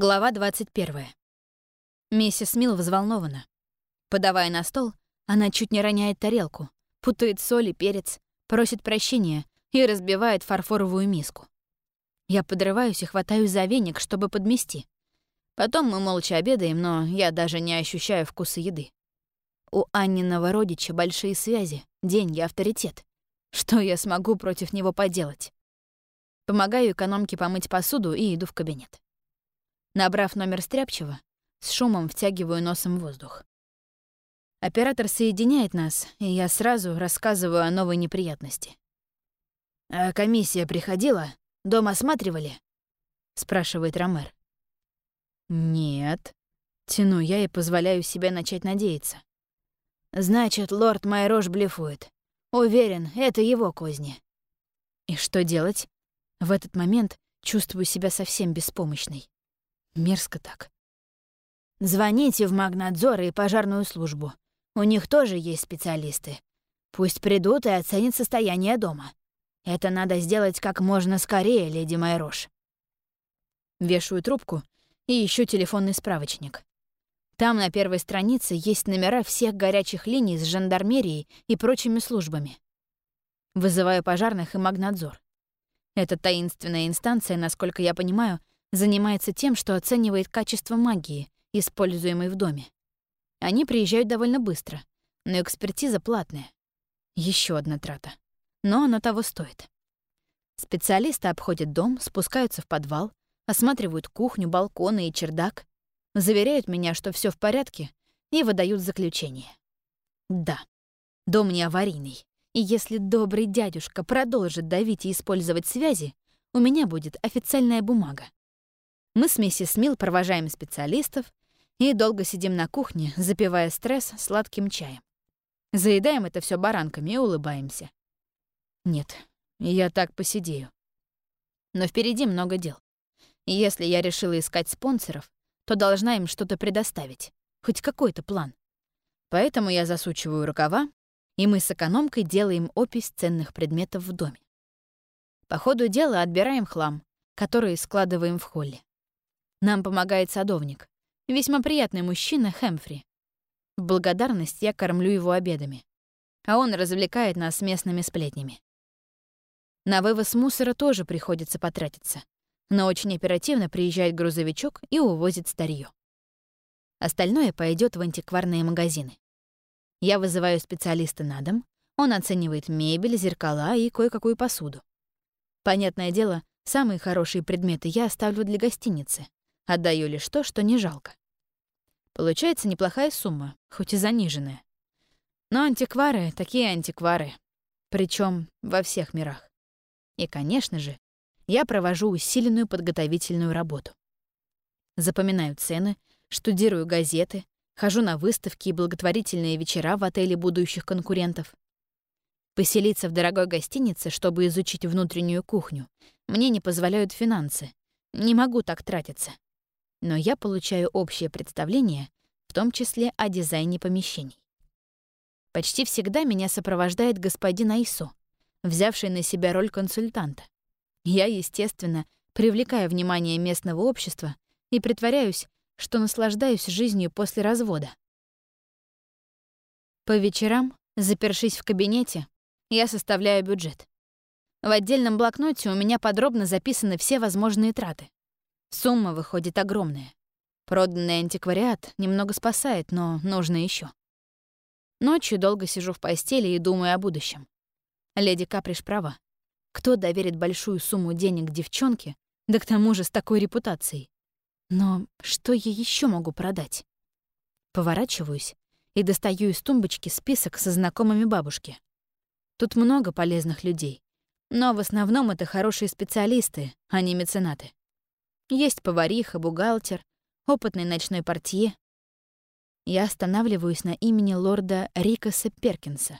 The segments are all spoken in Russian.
Глава 21. Миссис Милл взволнована. Подавая на стол, она чуть не роняет тарелку, путает соль и перец, просит прощения и разбивает фарфоровую миску. Я подрываюсь и хватаюсь за веник, чтобы подмести. Потом мы молча обедаем, но я даже не ощущаю вкуса еды. У Анниного родича большие связи, деньги, авторитет. Что я смогу против него поделать? Помогаю экономке помыть посуду и иду в кабинет. Набрав номер стряпчего, с шумом втягиваю носом воздух. Оператор соединяет нас, и я сразу рассказываю о новой неприятности. «А комиссия приходила? Дом осматривали?» — спрашивает Ромер. «Нет». Тяну я и позволяю себе начать надеяться. «Значит, лорд Майрош блефует. Уверен, это его козни». И что делать? В этот момент чувствую себя совсем беспомощной. Мерзко так. Звоните в Магнадзор и пожарную службу. У них тоже есть специалисты. Пусть придут и оценят состояние дома. Это надо сделать как можно скорее, леди Майрош. Вешаю трубку и ищу телефонный справочник. Там на первой странице есть номера всех горячих линий с жандармерией и прочими службами. Вызываю пожарных и Магнадзор. Эта таинственная инстанция, насколько я понимаю, занимается тем, что оценивает качество магии, используемой в доме. Они приезжают довольно быстро, но экспертиза платная. Еще одна трата. Но оно того стоит. Специалисты обходят дом, спускаются в подвал, осматривают кухню, балконы и чердак, заверяют меня, что все в порядке, и выдают заключение. Да, дом не аварийный, и если добрый дядюшка продолжит давить и использовать связи, у меня будет официальная бумага. Мы с миссис Милл провожаем специалистов и долго сидим на кухне, запивая стресс сладким чаем. Заедаем это все баранками и улыбаемся. Нет, я так посидею. Но впереди много дел. Если я решила искать спонсоров, то должна им что-то предоставить, хоть какой-то план. Поэтому я засучиваю рукава, и мы с экономкой делаем опись ценных предметов в доме. По ходу дела отбираем хлам, который складываем в холле. Нам помогает садовник. Весьма приятный мужчина Хэмфри. В благодарность я кормлю его обедами. А он развлекает нас местными сплетнями. На вывоз мусора тоже приходится потратиться. Но очень оперативно приезжает грузовичок и увозит старье. Остальное пойдет в антикварные магазины. Я вызываю специалиста на дом, он оценивает мебель, зеркала и кое-какую посуду. Понятное дело, самые хорошие предметы я оставлю для гостиницы, Отдаю лишь то, что не жалко. Получается неплохая сумма, хоть и заниженная. Но антиквары — такие антиквары. причем во всех мирах. И, конечно же, я провожу усиленную подготовительную работу. Запоминаю цены, штудирую газеты, хожу на выставки и благотворительные вечера в отеле будущих конкурентов. Поселиться в дорогой гостинице, чтобы изучить внутреннюю кухню, мне не позволяют финансы. Не могу так тратиться но я получаю общее представление, в том числе о дизайне помещений. Почти всегда меня сопровождает господин Айсо, взявший на себя роль консультанта. Я, естественно, привлекаю внимание местного общества и притворяюсь, что наслаждаюсь жизнью после развода. По вечерам, запершись в кабинете, я составляю бюджет. В отдельном блокноте у меня подробно записаны все возможные траты. Сумма выходит огромная. Проданный антиквариат немного спасает, но нужно еще. Ночью долго сижу в постели и думаю о будущем. Леди Каприш права. Кто доверит большую сумму денег девчонке, да к тому же с такой репутацией? Но что я еще могу продать? Поворачиваюсь и достаю из тумбочки список со знакомыми бабушки. Тут много полезных людей, но в основном это хорошие специалисты, а не меценаты. Есть повариха, бухгалтер, опытный ночной портье. Я останавливаюсь на имени лорда Рикаса Перкинса.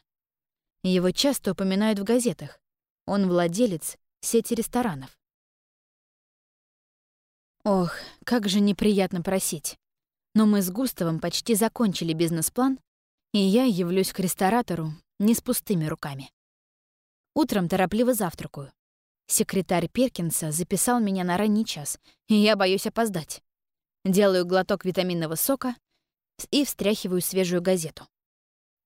Его часто упоминают в газетах. Он владелец сети ресторанов. Ох, как же неприятно просить. Но мы с Густавом почти закончили бизнес-план, и я явлюсь к ресторатору не с пустыми руками. Утром торопливо завтракаю. Секретарь Перкинса записал меня на ранний час, и я боюсь опоздать. делаю глоток витаминного сока и встряхиваю свежую газету.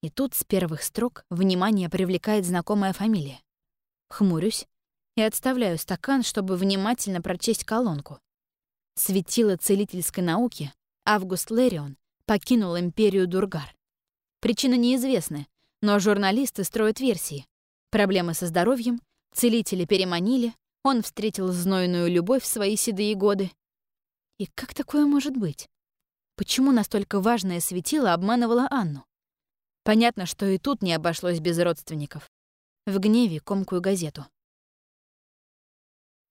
И тут с первых строк внимание привлекает знакомая фамилия. Хмурюсь и отставляю стакан, чтобы внимательно прочесть колонку. Светило целительской науки Август Лерион покинул империю Дургар. Причина неизвестна, но журналисты строят версии. Проблемы со здоровьем, целители переманили, он встретил знойную любовь в свои седые годы. И как такое может быть? Почему настолько важное светило обманывало Анну? Понятно, что и тут не обошлось без родственников. В гневе комкую газету.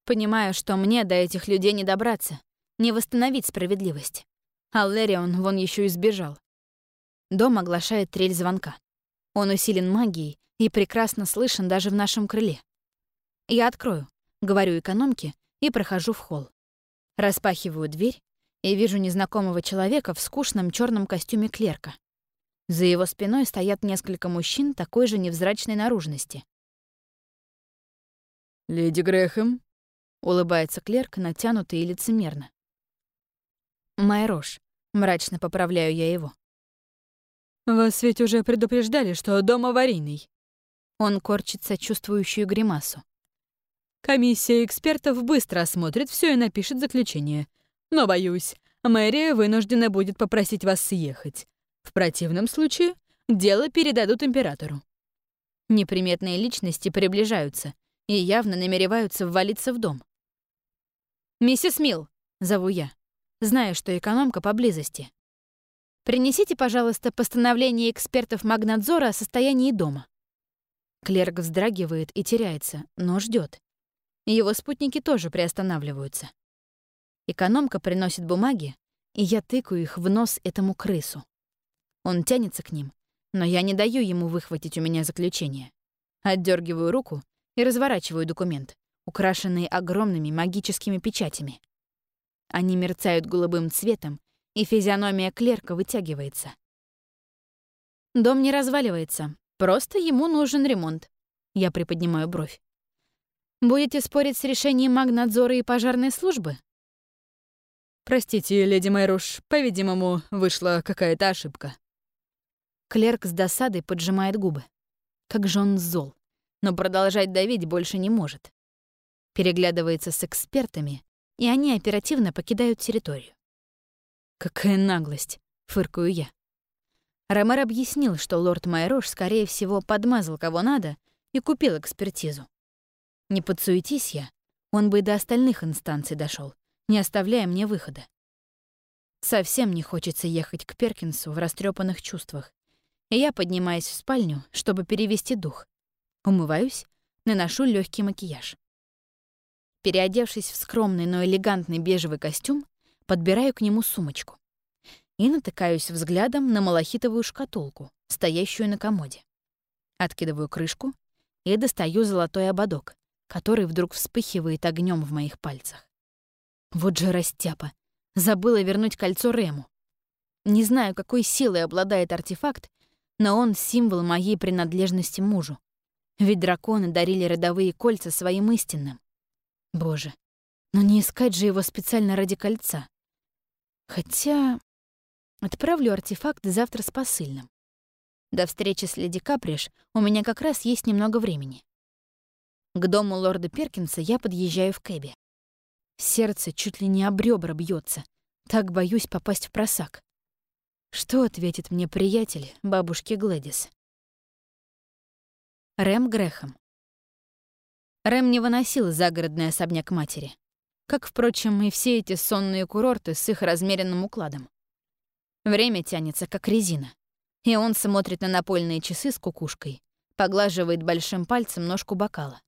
Понимаю, что мне до этих людей не добраться, не восстановить справедливость. А Лерион вон еще и сбежал. Дом оглашает трель звонка. Он усилен магией и прекрасно слышен даже в нашем крыле. Я открою, говорю экономке, и прохожу в холл. Распахиваю дверь и вижу незнакомого человека в скучном черном костюме клерка. За его спиной стоят несколько мужчин такой же невзрачной наружности. «Леди Грэхэм?» — улыбается клерк, натянутый и лицемерно. «Майрош», — мрачно поправляю я его. «Вас ведь уже предупреждали, что дом аварийный». Он корчит сочувствующую гримасу. Комиссия экспертов быстро осмотрит все и напишет заключение. Но, боюсь, мэрия вынуждена будет попросить вас съехать. В противном случае дело передадут императору. Неприметные личности приближаются и явно намереваются ввалиться в дом. «Миссис Милл», — зову я, зная, что экономка поблизости. «Принесите, пожалуйста, постановление экспертов Магнадзора о состоянии дома». Клерк вздрагивает и теряется, но ждет. Его спутники тоже приостанавливаются. Экономка приносит бумаги, и я тыкаю их в нос этому крысу. Он тянется к ним, но я не даю ему выхватить у меня заключение. Отдергиваю руку и разворачиваю документ, украшенный огромными магическими печатями. Они мерцают голубым цветом, и физиономия клерка вытягивается. Дом не разваливается, просто ему нужен ремонт. Я приподнимаю бровь. Будете спорить с решением магнадзора и пожарной службы? Простите, леди Мэруш, по-видимому, вышла какая-то ошибка. Клерк с досадой поджимает губы. Как же он зол, но продолжать давить больше не может. Переглядывается с экспертами, и они оперативно покидают территорию. Какая наглость, фыркаю я. Ромер объяснил, что лорд Майрош, скорее всего, подмазал кого надо и купил экспертизу. Не подсуетись я, он бы и до остальных инстанций дошел, не оставляя мне выхода. Совсем не хочется ехать к Перкинсу в растрепанных чувствах, и я поднимаюсь в спальню, чтобы перевести дух. Умываюсь, наношу легкий макияж. Переодевшись в скромный, но элегантный бежевый костюм, подбираю к нему сумочку и натыкаюсь взглядом на малахитовую шкатулку, стоящую на комоде. Откидываю крышку и достаю золотой ободок, который вдруг вспыхивает огнем в моих пальцах. Вот же растяпа. Забыла вернуть кольцо Рему. Не знаю, какой силой обладает артефакт, но он — символ моей принадлежности мужу. Ведь драконы дарили родовые кольца своим истинным. Боже, но не искать же его специально ради кольца. Хотя... Отправлю артефакт завтра с посыльным. До встречи с леди Каприш у меня как раз есть немного времени. К дому лорда Перкинса я подъезжаю в кэбе. Сердце чуть ли не об ребра бьется. Так боюсь попасть в просак. Что ответит мне приятель бабушки Глэдис? Рэм Грэхэм. Рэм не выносил загородный особняк матери. Как, впрочем, и все эти сонные курорты с их размеренным укладом. Время тянется, как резина. И он смотрит на напольные часы с кукушкой, поглаживает большим пальцем ножку бокала.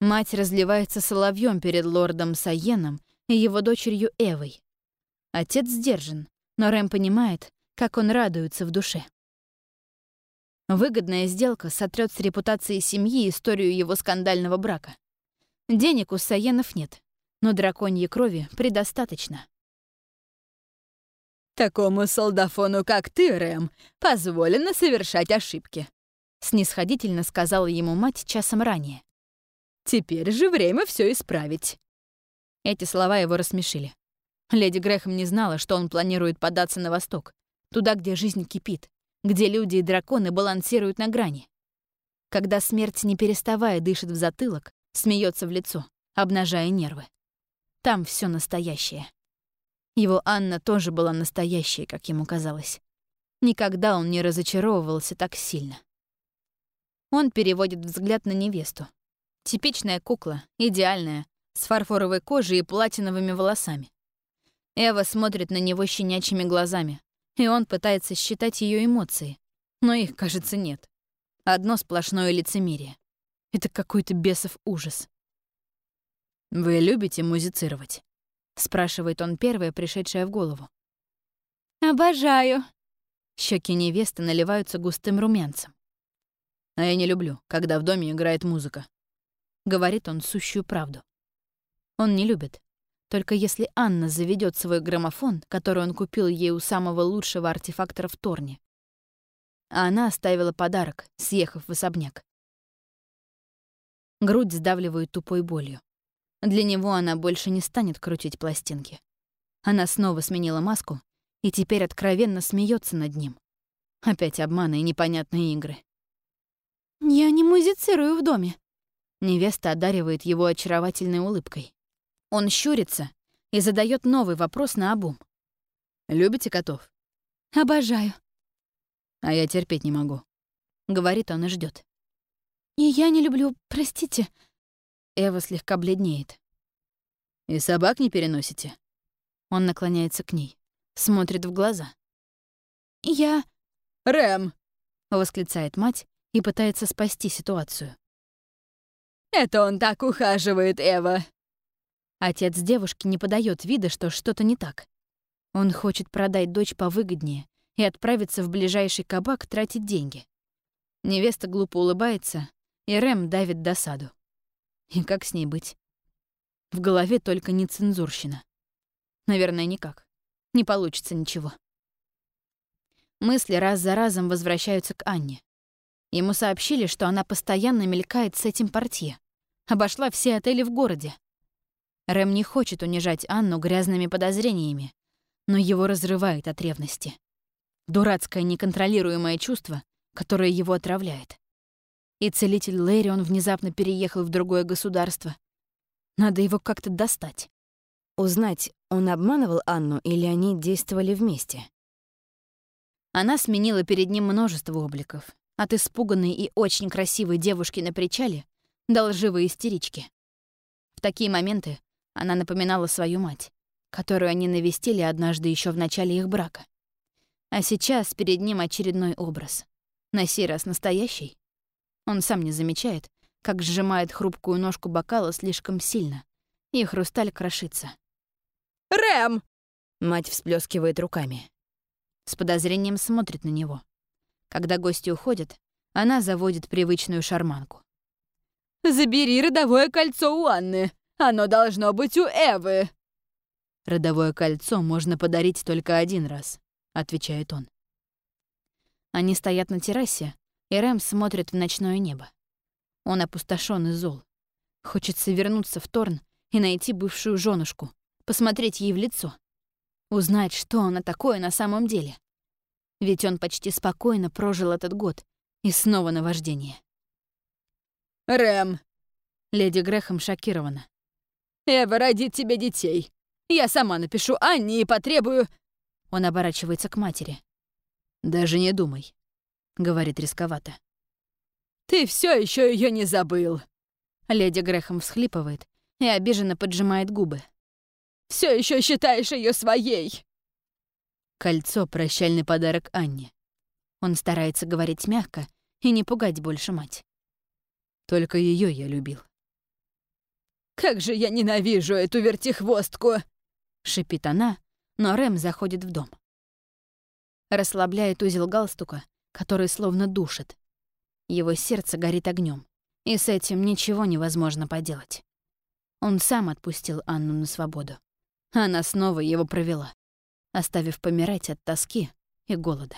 Мать разливается соловьем перед лордом Саеном и его дочерью Эвой. Отец сдержан, но Рэм понимает, как он радуется в душе. Выгодная сделка сотрет с репутацией семьи историю его скандального брака. Денег у Саенов нет, но драконьей крови предостаточно. «Такому солдафону, как ты, Рэм, позволено совершать ошибки», — снисходительно сказала ему мать часом ранее. Теперь же время все исправить». Эти слова его рассмешили. Леди Грэхэм не знала, что он планирует податься на восток, туда, где жизнь кипит, где люди и драконы балансируют на грани. Когда смерть, не переставая, дышит в затылок, смеется в лицо, обнажая нервы. Там все настоящее. Его Анна тоже была настоящей, как ему казалось. Никогда он не разочаровывался так сильно. Он переводит взгляд на невесту. Типичная кукла, идеальная, с фарфоровой кожей и платиновыми волосами. Эва смотрит на него щенячьими глазами, и он пытается считать ее эмоции, но их, кажется, нет. Одно сплошное лицемерие. Это какой-то бесов ужас. «Вы любите музицировать?» — спрашивает он первое, пришедшее в голову. «Обожаю». Щеки невесты наливаются густым румянцем. «А я не люблю, когда в доме играет музыка», — говорит он сущую правду. Он не любит, только если Анна заведет свой граммофон, который он купил ей у самого лучшего артефактора в Торне. А она оставила подарок, съехав в особняк. Грудь сдавливает тупой болью. Для него она больше не станет крутить пластинки. Она снова сменила маску и теперь откровенно смеется над ним. Опять обманы и непонятные игры. «Я не музицирую в доме». Невеста одаривает его очаровательной улыбкой. Он щурится и задает новый вопрос на обум. «Любите котов?» «Обожаю». «А я терпеть не могу», — говорит он и ждет. «И я не люблю, простите». Эва слегка бледнеет. «И собак не переносите?» Он наклоняется к ней, смотрит в глаза. «Я...» «Рэм!» — восклицает мать и пытается спасти ситуацию. «Это он так ухаживает, Эва!» Отец девушки не подает вида, что что-то не так. Он хочет продать дочь повыгоднее и отправиться в ближайший кабак тратить деньги. Невеста глупо улыбается, и Рэм давит досаду. И как с ней быть? В голове только нецензурщина. Наверное, никак. Не получится ничего. Мысли раз за разом возвращаются к Анне. Ему сообщили, что она постоянно мелькает с этим портье. Обошла все отели в городе. Рэм не хочет унижать Анну грязными подозрениями, но его разрывает от ревности. Дурацкое неконтролируемое чувство, которое его отравляет. И целитель Лэрион внезапно переехал в другое государство. Надо его как-то достать. Узнать, он обманывал Анну или они действовали вместе. Она сменила перед ним множество обликов. От испуганной и очень красивой девушки на причале до лживой истерички. В такие моменты она напоминала свою мать, которую они навестили однажды еще в начале их брака. А сейчас перед ним очередной образ. На сей раз настоящий. Он сам не замечает, как сжимает хрупкую ножку бокала слишком сильно, и хрусталь крошится. «Рэм!» — мать всплескивает руками. С подозрением смотрит на него. Когда гости уходят, она заводит привычную шарманку. «Забери родовое кольцо у Анны!» Оно должно быть у Эвы!» «Родовое кольцо можно подарить только один раз», — отвечает он. Они стоят на террасе, и Рэм смотрит в ночное небо. Он опустошен и зол. Хочется вернуться в Торн и найти бывшую женушку, посмотреть ей в лицо, узнать, что она такое на самом деле. Ведь он почти спокойно прожил этот год, и снова наваждение. «Рэм!» Леди Грэхэм шокирована. Эва родит тебе детей. Я сама напишу Анне и потребую...» Он оборачивается к матери. «Даже не думай», — говорит рисковато. «Ты все еще ее не забыл». Леди Грехом всхлипывает и обиженно поджимает губы. Все еще считаешь ее своей!» Кольцо — прощальный подарок Анне. Он старается говорить мягко и не пугать больше мать. Только ее я любил. «Как же я ненавижу эту вертихвостку!» — шипит она, но Рэм заходит в дом. Расслабляет узел галстука, который словно душит. Его сердце горит огнем, и с этим ничего невозможно поделать. Он сам отпустил Анну на свободу. Она снова его провела, оставив помирать от тоски и голода.